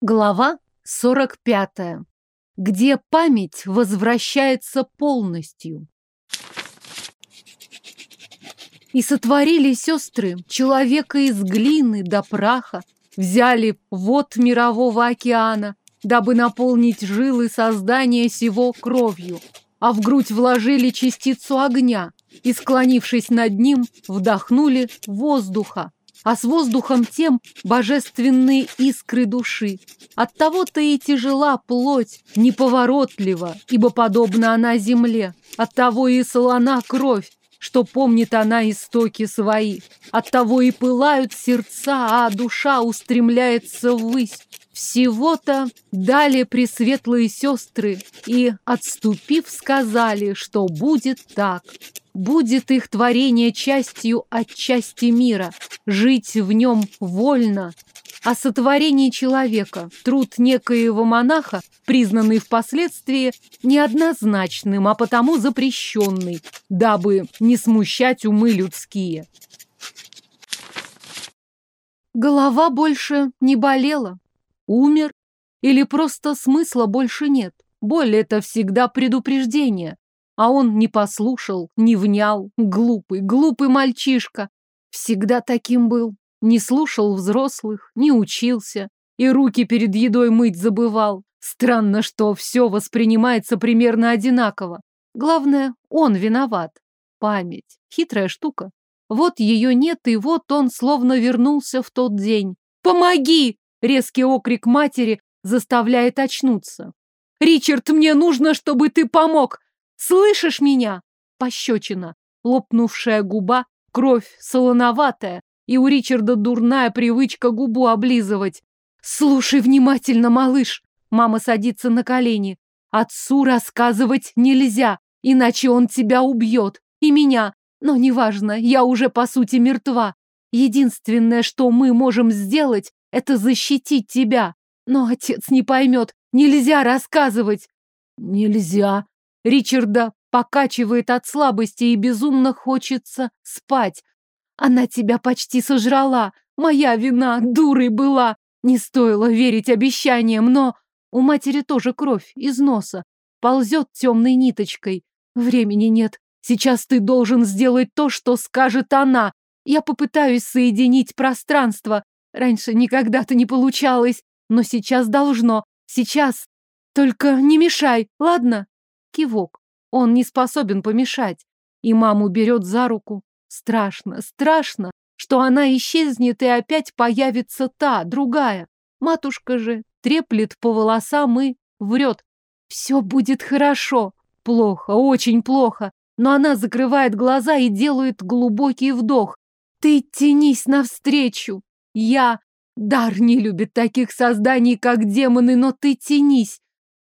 Глава 45. Где память возвращается полностью. И сотворили сестры человека из глины до праха, взяли вод мирового океана, дабы наполнить жилы создания сего кровью, а в грудь вложили частицу огня и, склонившись над ним, вдохнули воздуха, а с воздухом тем божественные искры души. Оттого-то и тяжела плоть, неповоротлива, ибо подобна она земле. Оттого и солона кровь, что помнит она истоки свои. Оттого и пылают сердца, а душа устремляется ввысь. Всего-то дали пресветлые сестры и, отступив, сказали, что будет так. Будет их творение частью от части мира, жить в нем вольно. О сотворении человека труд некоего монаха, признанный впоследствии неоднозначным, а потому запрещенный, дабы не смущать умы людские. Голова больше не болела. Умер? Или просто смысла больше нет? Боль — это всегда предупреждение. А он не послушал, не внял. Глупый, глупый мальчишка. Всегда таким был. Не слушал взрослых, не учился. И руки перед едой мыть забывал. Странно, что все воспринимается примерно одинаково. Главное, он виноват. Память. Хитрая штука. Вот ее нет, и вот он словно вернулся в тот день. «Помоги!» Резкий окрик матери заставляет очнуться. «Ричард, мне нужно, чтобы ты помог! Слышишь меня? Пощечина. Лопнувшая губа, кровь солоноватая, и у Ричарда дурная привычка губу облизывать. Слушай внимательно, малыш. Мама садится на колени. Отцу рассказывать нельзя, иначе он тебя убьет. И меня. Но неважно, я уже по сути мертва. Единственное, что мы можем сделать, это защитить тебя. Но отец не поймет. Нельзя рассказывать. Нельзя, Ричарда покачивает от слабости и безумно хочется спать. Она тебя почти сожрала. Моя вина, дурой была. Не стоило верить обещаниям, но... У матери тоже кровь из носа. Ползет темной ниточкой. Времени нет. Сейчас ты должен сделать то, что скажет она. Я попытаюсь соединить пространство. Раньше никогда-то не получалось, но сейчас должно. Сейчас. Только не мешай, ладно? Кивок. Он не способен помешать. И маму берет за руку. Страшно, страшно, что она исчезнет и опять появится та, другая. Матушка же треплет по волосам и врет. Все будет хорошо. Плохо, очень плохо. Но она закрывает глаза и делает глубокий вдох. Ты тянись навстречу. Я... Дар не любит таких созданий, как демоны, но ты тянись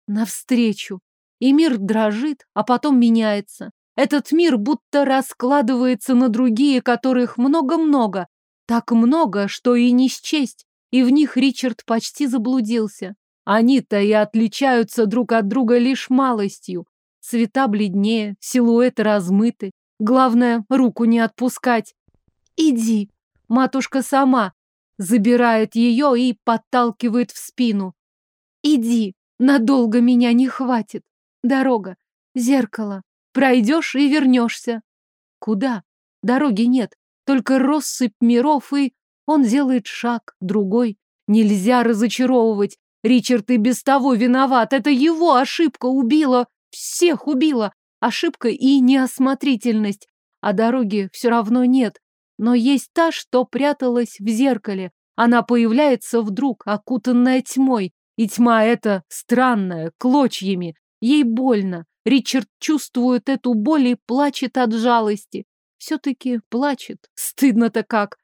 навстречу и мир дрожит, а потом меняется. Этот мир будто раскладывается на другие, которых много-много. Так много, что и не счесть. И в них Ричард почти заблудился. Они-то и отличаются друг от друга лишь малостью. Цвета бледнее, силуэты размыты. Главное, руку не отпускать. «Иди!» Матушка сама забирает ее и подталкивает в спину. «Иди! Надолго меня не хватит!» Дорога. Зеркало. Пройдешь и вернешься. Куда? Дороги нет. Только россыпь миров и... Он делает шаг, другой. Нельзя разочаровывать. Ричард и без того виноват. Это его ошибка убила. Всех убила. Ошибка и неосмотрительность. А дороги все равно нет. Но есть та, что пряталась в зеркале. Она появляется вдруг, окутанная тьмой. И тьма эта странная, клочьями. Ей больно. Ричард чувствует эту боль и плачет от жалости. Все-таки плачет. Стыдно-то как.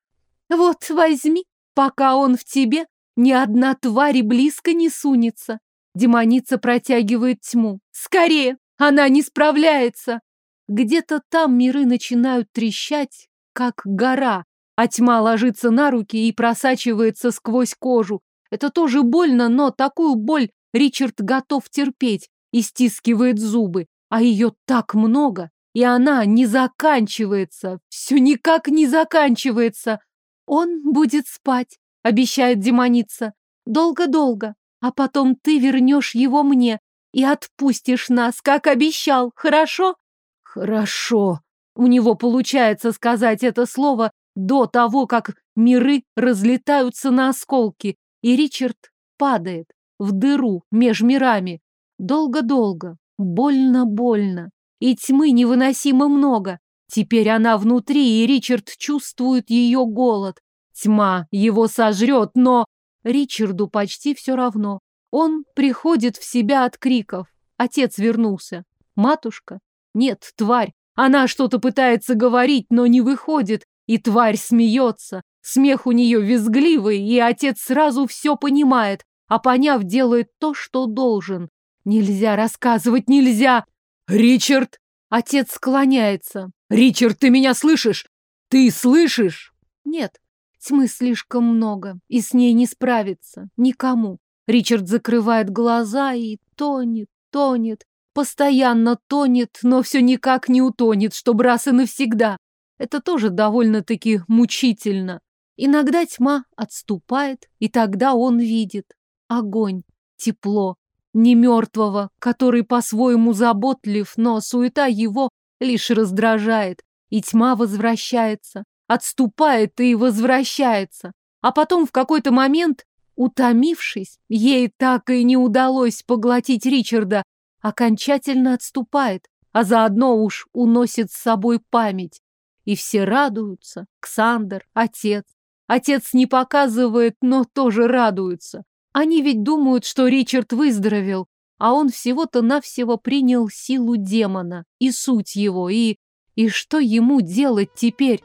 Вот возьми, пока он в тебе, ни одна тварь близко не сунется. Демоница протягивает тьму. Скорее! Она не справляется! Где-то там миры начинают трещать, как гора, а тьма ложится на руки и просачивается сквозь кожу. Это тоже больно, но такую боль Ричард готов терпеть и стискивает зубы, а ее так много, и она не заканчивается, все никак не заканчивается. Он будет спать, обещает демоница. Долго-долго. А потом ты вернешь его мне и отпустишь нас, как обещал, хорошо? Хорошо. У него получается сказать это слово до того, как миры разлетаются на осколки, и Ричард падает в дыру меж мирами. Долго-долго, больно-больно, и тьмы невыносимо много. Теперь она внутри, и Ричард чувствует ее голод. Тьма его сожрет, но Ричарду почти все равно. Он приходит в себя от криков. Отец вернулся. Матушка? Нет, тварь. Она что-то пытается говорить, но не выходит. И тварь смеется. Смех у нее визгливый, и отец сразу все понимает, а поняв, делает то, что должен. Нельзя рассказывать, нельзя. Ричард! Отец склоняется. Ричард, ты меня слышишь? Ты слышишь? Нет, тьмы слишком много, и с ней не справиться. Никому. Ричард закрывает глаза и тонет, тонет. Постоянно тонет, но все никак не утонет, чтобы раз навсегда. Это тоже довольно-таки мучительно. Иногда тьма отступает, и тогда он видит огонь, тепло, не мертвого, который по-своему заботлив, но суета его лишь раздражает, и тьма возвращается, отступает и возвращается. А потом в какой-то момент, утомившись, ей так и не удалось поглотить Ричарда, окончательно отступает, а заодно уж уносит с собой память. И все радуются. Ксандр, отец. Отец не показывает, но тоже радуется. Они ведь думают, что Ричард выздоровел, а он всего-то навсего принял силу демона и суть его, и... И что ему делать теперь?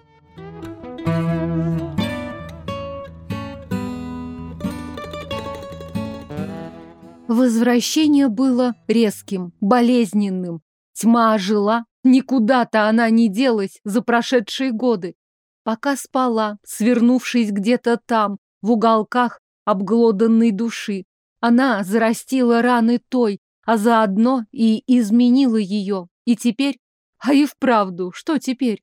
Возвращение было резким, болезненным. Тьма ожила, Никуда-то она не делась за прошедшие годы. Пока спала, свернувшись где-то там, в уголках обглоданной души, она зарастила раны той, а заодно и изменила ее. И теперь... А и вправду, что теперь?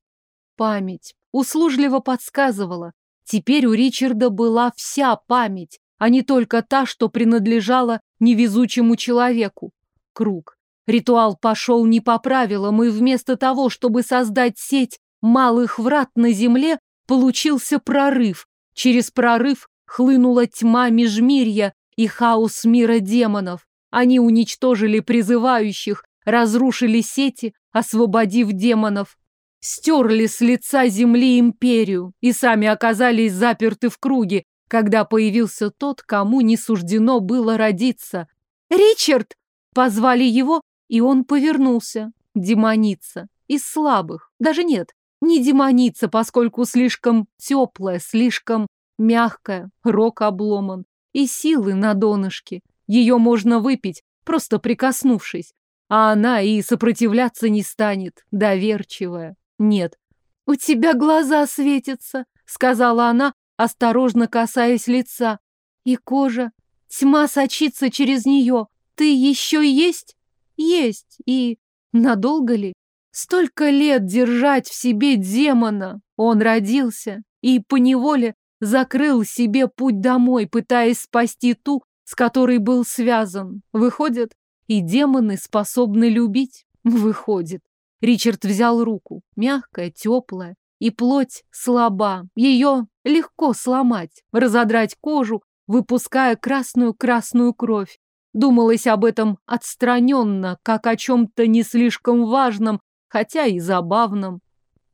Память. Услужливо подсказывала. Теперь у Ричарда была вся память, а не только та, что принадлежала невезучему человеку. Круг. Ритуал пошел не по правилам, и вместо того, чтобы создать сеть малых врат на земле, получился прорыв. Через прорыв хлынула тьма межмирья и хаос мира демонов. Они уничтожили призывающих, разрушили сети, освободив демонов. Стерли с лица земли империю и сами оказались заперты в круге, когда появился тот, кому не суждено было родиться. «Ричард!» Позвали его, и он повернулся. Демоница. Из слабых. Даже нет, не демоница, поскольку слишком теплая, слишком мягкая, рог обломан. И силы на донышке. Ее можно выпить, просто прикоснувшись. А она и сопротивляться не станет, доверчивая. Нет. «У тебя глаза светятся», — сказала она, осторожно касаясь лица. «И кожа. Тьма сочится через нее. Ты еще есть?» Есть. И надолго ли? Столько лет держать в себе демона. Он родился и поневоле закрыл себе путь домой, пытаясь спасти ту, с которой был связан. Выходит, и демоны способны любить? Выходит. Ричард взял руку, мягкая, теплая, и плоть слаба. Ее легко сломать, разодрать кожу, выпуская красную-красную кровь. Думалось об этом отстраненно, как о чем-то не слишком важном, хотя и забавном.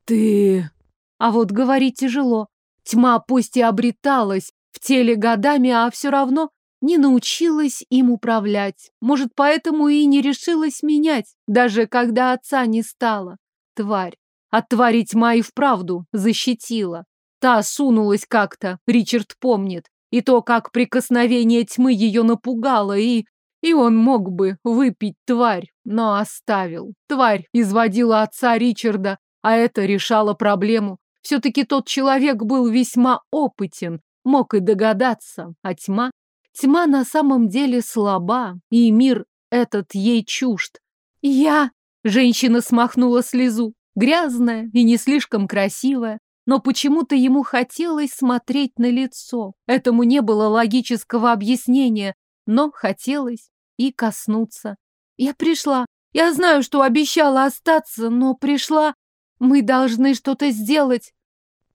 Ты... А вот говорить тяжело. Тьма пусть и обреталась в теле годами, а все равно не научилась им управлять. Может, поэтому и не решилась менять, даже когда отца не стало. Тварь. От твари тьма и вправду защитила. Та сунулась как-то, Ричард помнит. И то, как прикосновение тьмы ее напугало, и... И он мог бы выпить тварь, но оставил. Тварь изводила отца Ричарда, а это решало проблему. Все-таки тот человек был весьма опытен, мог и догадаться, а тьма... Тьма на самом деле слаба, и мир этот ей чужд. Я... Женщина смахнула слезу, грязная и не слишком красивая, но почему-то ему хотелось смотреть на лицо. Этому не было логического объяснения, но хотелось и коснуться. Я пришла. Я знаю, что обещала остаться, но пришла. Мы должны что-то сделать.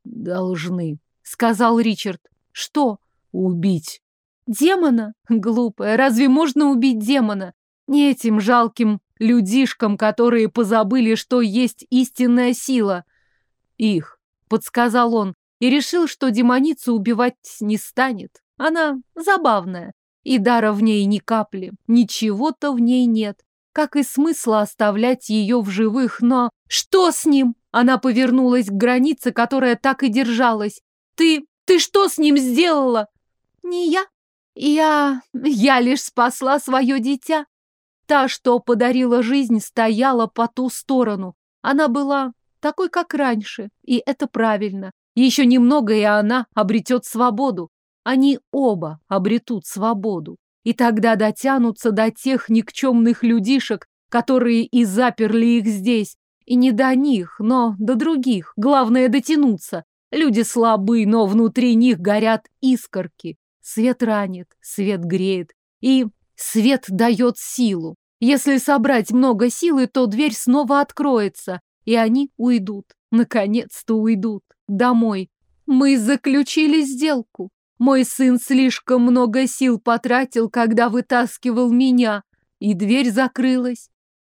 Должны, сказал Ричард. Что? Убить. Демона? Глупая, разве можно убить демона? Не этим жалким людишкам, которые позабыли, что есть истинная сила. Их, подсказал он, и решил, что демоницу убивать не станет. Она забавная, и дара в ней ни капли, ничего-то в ней нет. Как и смысла оставлять ее в живых, но... Что с ним? Она повернулась к границе, которая так и держалась. Ты... ты что с ним сделала? Не я. Я... я лишь спасла свое дитя. Та, что подарила жизнь, стояла по ту сторону. Она была такой, как раньше, и это правильно. Еще немного, и она обретет свободу. Они оба обретут свободу. И тогда дотянутся до тех никчемных людишек, которые и заперли их здесь. И не до них, но до других. Главное дотянуться. Люди слабы, но внутри них горят искорки. Свет ранит, свет греет. И Свет дает силу. Если собрать много силы, то дверь снова откроется, и они уйдут. Наконец-то уйдут. Домой. Мы заключили сделку. Мой сын слишком много сил потратил, когда вытаскивал меня, и дверь закрылась.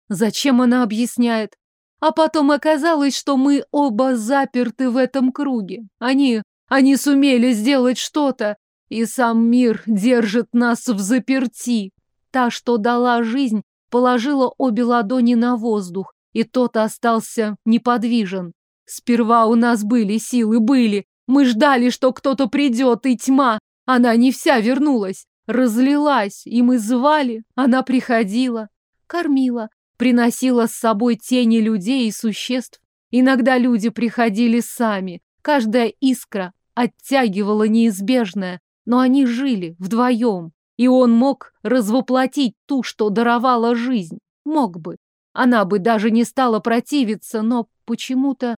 Зачем она объясняет? А потом оказалось, что мы оба заперты в этом круге. Они, они сумели сделать что-то, и сам мир держит нас в заперти. Та, что дала жизнь, положила обе ладони на воздух, и тот остался неподвижен. Сперва у нас были силы, были. Мы ждали, что кто-то придет, и тьма. Она не вся вернулась, разлилась, и мы звали. Она приходила, кормила, приносила с собой тени людей и существ. Иногда люди приходили сами. Каждая искра оттягивала неизбежное, но они жили вдвоем. И он мог развоплотить ту, что даровала жизнь. Мог бы. Она бы даже не стала противиться, но почему-то...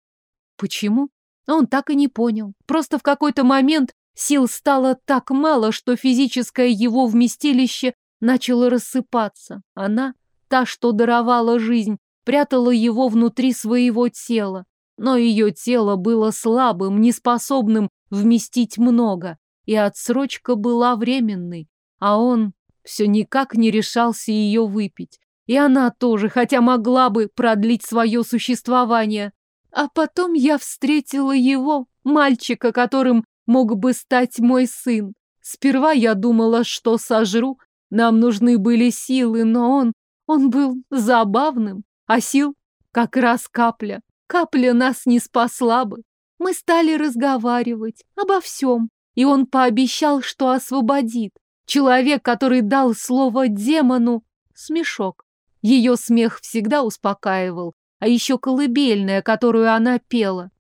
Почему? Он так и не понял. Просто в какой-то момент сил стало так мало, что физическое его вместилище начало рассыпаться. Она, та, что даровала жизнь, прятала его внутри своего тела. Но ее тело было слабым, неспособным вместить много, и отсрочка была временной а он все никак не решался ее выпить. И она тоже, хотя могла бы продлить свое существование. А потом я встретила его, мальчика, которым мог бы стать мой сын. Сперва я думала, что сожру. Нам нужны были силы, но он... Он был забавным, а сил как раз капля. Капля нас не спасла бы. Мы стали разговаривать обо всем, и он пообещал, что освободит. Человек, который дал слово демону, смешок. Ее смех всегда успокаивал, а еще колыбельная, которую она пела.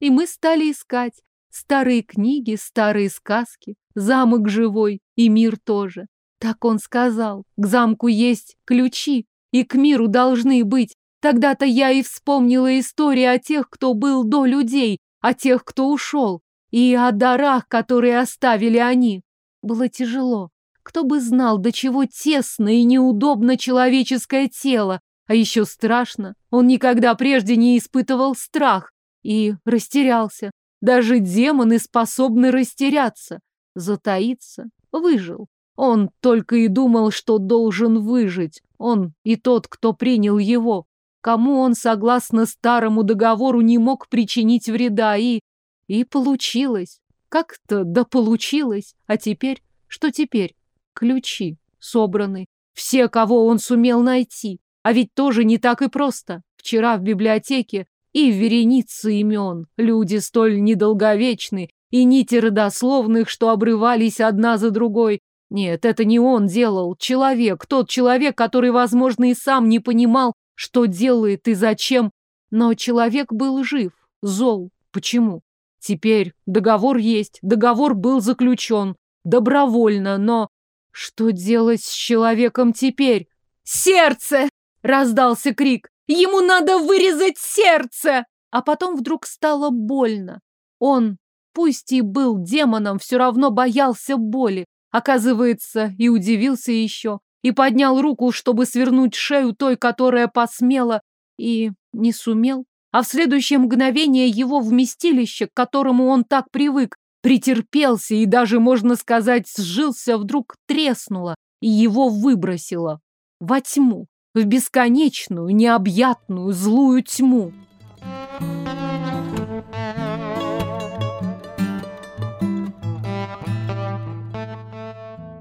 И мы стали искать старые книги, старые сказки, замок живой и мир тоже. Так он сказал, к замку есть ключи, и к миру должны быть. Тогда-то я и вспомнила истории о тех, кто был до людей, о тех, кто ушел, и о дарах, которые оставили они. Было тяжело, кто бы знал, до чего тесно и неудобно человеческое тело, а еще страшно. Он никогда прежде не испытывал страх и растерялся. Даже демоны способны растеряться, затаиться. Выжил. Он только и думал, что должен выжить. Он и тот, кто принял его. Кому он, согласно старому договору, не мог причинить вреда. И... и получилось. Как-то да получилось. А теперь? Что теперь? Ключи собраны. Все, кого он сумел найти. А ведь тоже не так и просто. Вчера в библиотеке и в веренице имен. Люди столь недолговечны, и нити родословных, что обрывались одна за другой. Нет, это не он делал. Человек, тот человек, который, возможно, и сам не понимал, что делает и зачем. Но человек был жив, зол. Почему? Теперь договор есть, договор был заключен. Добровольно, но что делать с человеком теперь? «Сердце!» — раздался крик. «Ему надо вырезать сердце!» А потом вдруг стало больно. Он, пусть и был демоном, все равно боялся боли. Оказывается, и удивился еще. И поднял руку, чтобы свернуть шею той, которая посмела, и не сумел. А в следующее мгновение его вместилище, к которому он так привык, претерпелся и даже, можно сказать, сжился, вдруг треснуло и его выбросило во тьму, в бесконечную, необъятную, злую тьму.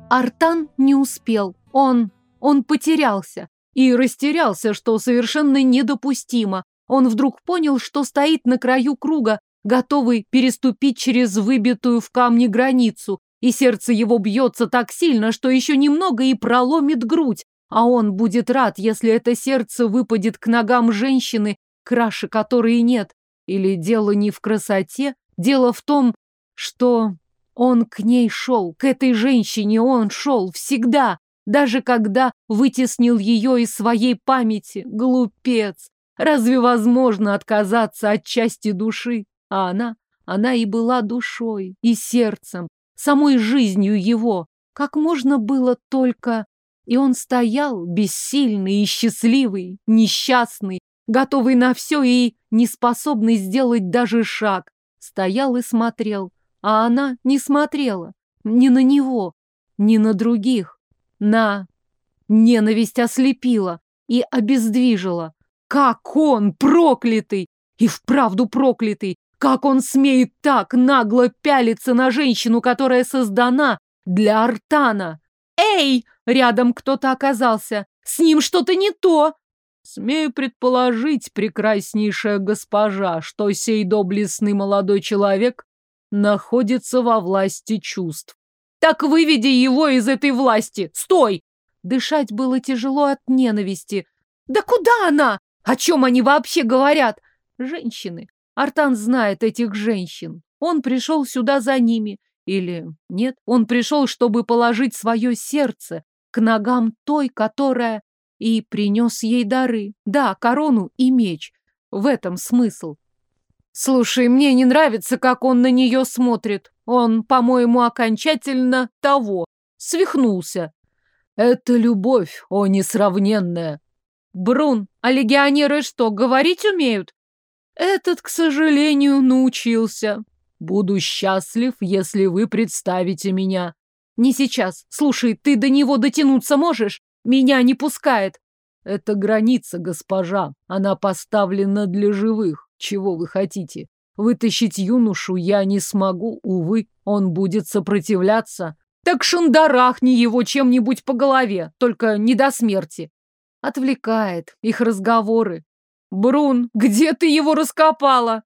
Артан не успел. Он... он потерялся. И растерялся, что совершенно недопустимо. Он вдруг понял, что стоит на краю круга, готовый переступить через выбитую в камне границу, и сердце его бьется так сильно, что еще немного и проломит грудь, а он будет рад, если это сердце выпадет к ногам женщины, краше которой нет. Или дело не в красоте, дело в том, что он к ней шел, к этой женщине он шел всегда, даже когда вытеснил ее из своей памяти. Глупец! Разве возможно отказаться от части души? А она, она и была душой, и сердцем, самой жизнью его. Как можно было только... И он стоял, бессильный и счастливый, несчастный, готовый на все и неспособный сделать даже шаг. Стоял и смотрел, а она не смотрела. Ни на него, ни на других. На ненависть ослепила и обездвижила. Как он, проклятый, и вправду проклятый, как он смеет так нагло пялиться на женщину, которая создана для Артана? Эй! Рядом кто-то оказался. С ним что-то не то. Смею предположить, прекраснейшая госпожа, что сей доблестный молодой человек находится во власти чувств. Так выведи его из этой власти! Стой! Дышать было тяжело от ненависти. Да куда она? О чем они вообще говорят? Женщины. Артан знает этих женщин. Он пришел сюда за ними. Или нет, он пришел, чтобы положить свое сердце к ногам той, которая и принес ей дары. Да, корону и меч. В этом смысл. Слушай, мне не нравится, как он на нее смотрит. Он, по-моему, окончательно того. Свихнулся. Это любовь, о несравненная. Брун, а легионеры что, говорить умеют? Этот, к сожалению, научился. Буду счастлив, если вы представите меня. Не сейчас. Слушай, ты до него дотянуться можешь? Меня не пускает. Это граница, госпожа. Она поставлена для живых. Чего вы хотите? Вытащить юношу я не смогу, увы, он будет сопротивляться. Так шандарахни его чем-нибудь по голове, только не до смерти. Отвлекает их разговоры. Брун, где ты его раскопала?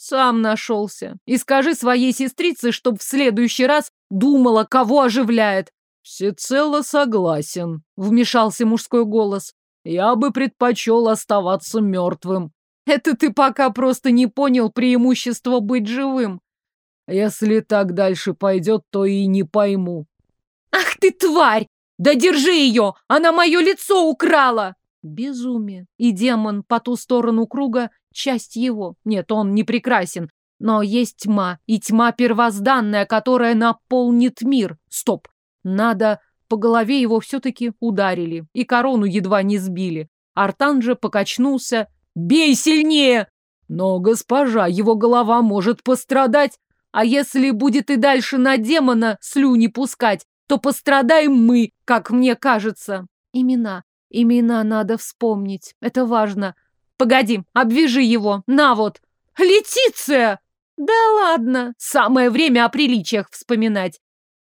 Сам нашелся. И скажи своей сестрице, чтоб в следующий раз думала, кого оживляет. Всецело согласен, вмешался мужской голос. Я бы предпочел оставаться мертвым. Это ты пока просто не понял преимущества быть живым. Если так дальше пойдет, то и не пойму. Ах ты тварь! Да держи ее! Она мое лицо украла! Безумие. И демон по ту сторону круга — часть его. Нет, он не прекрасен. Но есть тьма, и тьма первозданная, которая наполнит мир. Стоп. Надо... По голове его все-таки ударили, и корону едва не сбили. Артан же покачнулся Бей сильнее! Но, госпожа, его голова может пострадать. А если будет и дальше на демона слюни пускать, то пострадаем мы, как мне кажется. Имена. Имена надо вспомнить. Это важно. Погоди, обвяжи его. На вот. Летиция! Да ладно. Самое время о приличиях вспоминать.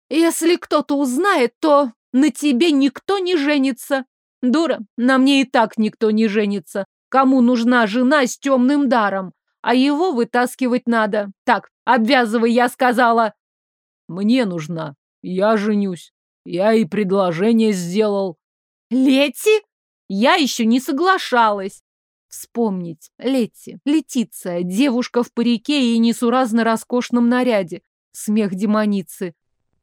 Если кто-то узнает, то на тебе никто не женится. Дура, на мне и так никто не женится кому нужна жена с темным даром, а его вытаскивать надо. Так, обвязывай, я сказала. Мне нужна. Я женюсь. Я и предложение сделал. Лети? Я еще не соглашалась. Вспомнить. Летти, Летиция, девушка в парике и несуразно роскошном наряде. Смех демоницы.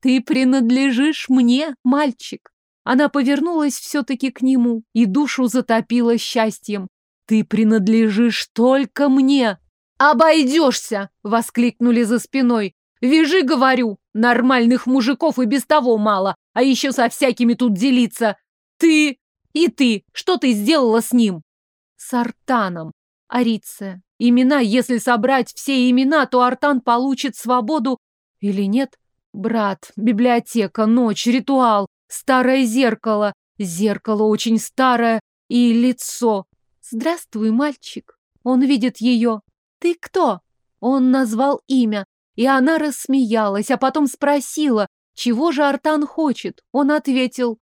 Ты принадлежишь мне, мальчик. Она повернулась все-таки к нему и душу затопила счастьем. Ты принадлежишь только мне. «Обойдешься!» — воскликнули за спиной. «Вяжи, говорю, нормальных мужиков и без того мало, а еще со всякими тут делиться. Ты и ты, что ты сделала с ним?» «С Артаном. Ариция. Имена, если собрать все имена, то Артан получит свободу или нет? Брат, библиотека, ночь, ритуал, старое зеркало, зеркало очень старое и лицо. Здравствуй, мальчик. Он видит ее. Ты кто? Он назвал имя, и она рассмеялась, а потом спросила, чего же Артан хочет. Он ответил.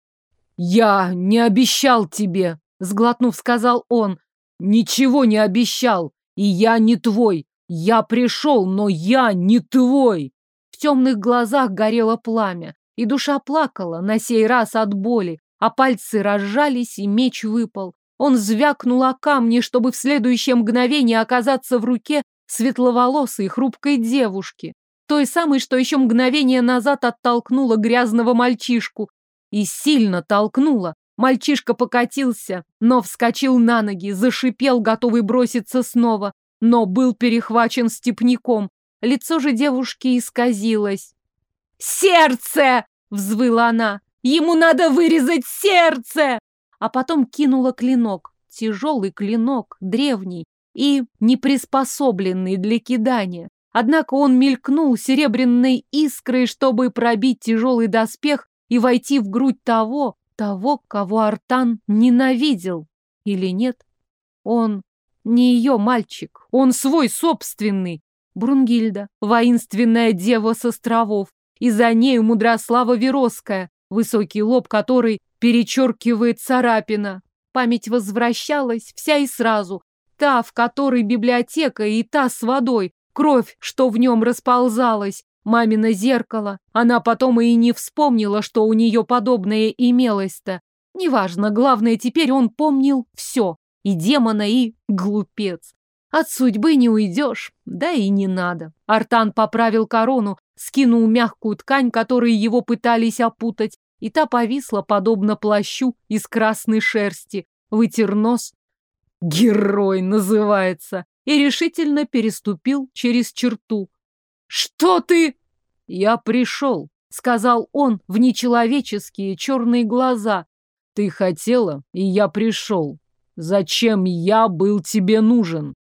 «Я не обещал тебе», — сглотнув, сказал он. «Ничего не обещал, и я не твой. Я пришел, но я не твой». В темных глазах горело пламя, и душа плакала, на сей раз от боли, а пальцы разжались, и меч выпал. Он звякнул о камни, чтобы в следующее мгновение оказаться в руке светловолосой хрупкой девушки, той самой, что еще мгновение назад оттолкнула грязного мальчишку. И сильно толкнула. Мальчишка покатился, но вскочил на ноги, зашипел, готовый броситься снова, но был перехвачен степняком. Лицо же девушки исказилось. «Сердце!» — взвыла она. «Ему надо вырезать сердце!» а потом кинула клинок. Тяжелый клинок, древний и неприспособленный для кидания. Однако он мелькнул серебряной искрой, чтобы пробить тяжелый доспех и войти в грудь того, того, кого Артан ненавидел. Или нет? Он не ее мальчик, он свой собственный. Брунгильда, воинственная дева с островов, и за нею Мудрослава Вероская, высокий лоб которой перечеркивает царапина. Память возвращалась вся и сразу. Та, в которой библиотека, и та с водой. Кровь, что в нем расползалась. Мамино зеркало. Она потом и не вспомнила, что у нее подобное имелось-то. Неважно, главное, теперь он помнил все. И демона, и глупец. От судьбы не уйдешь, да и не надо. Артан поправил корону, скинул мягкую ткань, которой его пытались опутать, и та повисла, подобно плащу из красной шерсти, вытер нос. Герой называется. И решительно переступил через черту. «Что ты?» «Я пришел», — сказал он в нечеловеческие черные глаза. «Ты хотела, и я пришел. Зачем я был тебе нужен?»